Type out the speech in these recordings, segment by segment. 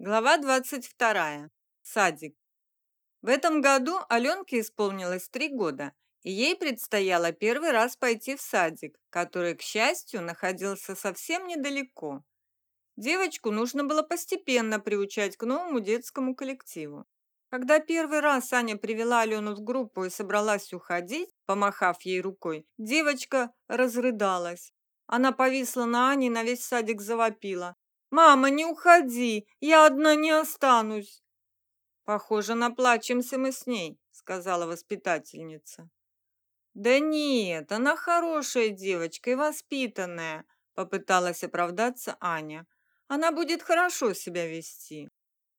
Глава 22. Садик. В этом году Аленке исполнилось три года, и ей предстояло первый раз пойти в садик, который, к счастью, находился совсем недалеко. Девочку нужно было постепенно приучать к новому детскому коллективу. Когда первый раз Аня привела Алену в группу и собралась уходить, помахав ей рукой, девочка разрыдалась. Она повисла на Ане и на весь садик завопила. «Мама, не уходи, я одна не останусь!» «Похоже, наплачемся мы с ней», — сказала воспитательница. «Да нет, она хорошая девочка и воспитанная», — попыталась оправдаться Аня. «Она будет хорошо себя вести».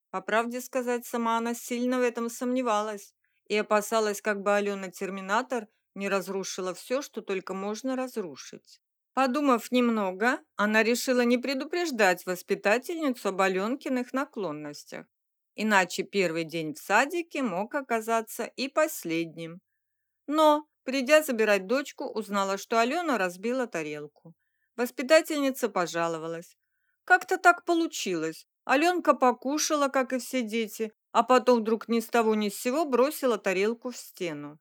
По правде сказать, сама она сильно в этом сомневалась и опасалась, как бы Алена-терминатор не разрушила все, что только можно разрушить. Подумав немного, она решила не предупреждать воспитательницу об Аленкиных наклонностях. Иначе первый день в садике мог оказаться и последним. Но, придя забирать дочку, узнала, что Алена разбила тарелку. Воспитательница пожаловалась. Как-то так получилось. Аленка покушала, как и все дети, а потом вдруг ни с того ни с сего бросила тарелку в стену.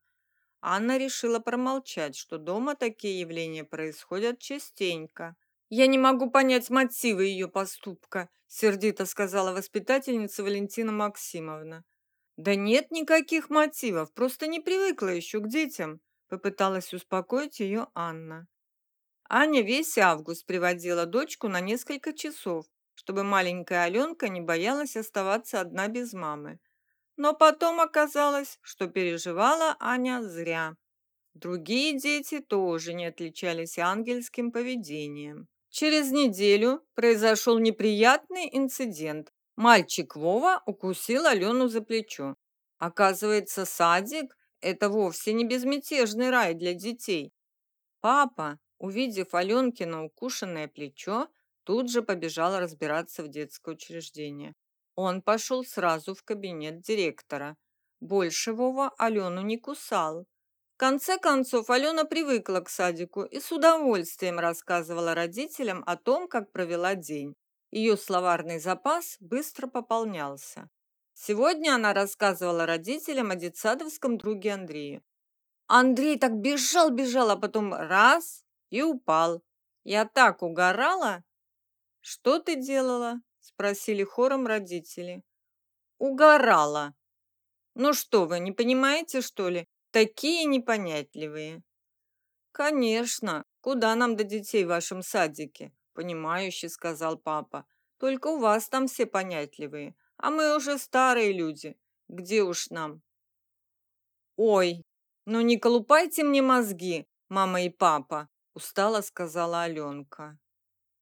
Анна решила промолчать, что дома такие явления происходят частенько. «Я не могу понять мотивы ее поступка», — сердито сказала воспитательница Валентина Максимовна. «Да нет никаких мотивов, просто не привыкла еще к детям», — попыталась успокоить ее Анна. Аня весь август приводила дочку на несколько часов, чтобы маленькая Аленка не боялась оставаться одна без мамы. Но потом оказалось, что переживала Аня зря. Другие дети тоже не отличались ангельским поведением. Через неделю произошел неприятный инцидент. Мальчик Вова укусил Алену за плечо. Оказывается, садик – это вовсе не безмятежный рай для детей. Папа, увидев Аленкино укушенное плечо, тут же побежал разбираться в детское учреждение. Он пошел сразу в кабинет директора. Больше Вова Алену не кусал. В конце концов, Алена привыкла к садику и с удовольствием рассказывала родителям о том, как провела день. Ее словарный запас быстро пополнялся. Сегодня она рассказывала родителям о детсадовском друге Андрея. Андрей так бежал-бежал, а потом раз и упал. Я так угорала. Что ты делала? Спросили хором родители. Угорала. Ну что вы, не понимаете, что ли? Такие непонятливые. Конечно, куда нам до детей в вашем садике? понимающе сказал папа. Только у вас там все понятливые, а мы уже старые люди. Где уж нам? Ой, ну не колупайте мне мозги, мама и папа, устало сказала Аленка.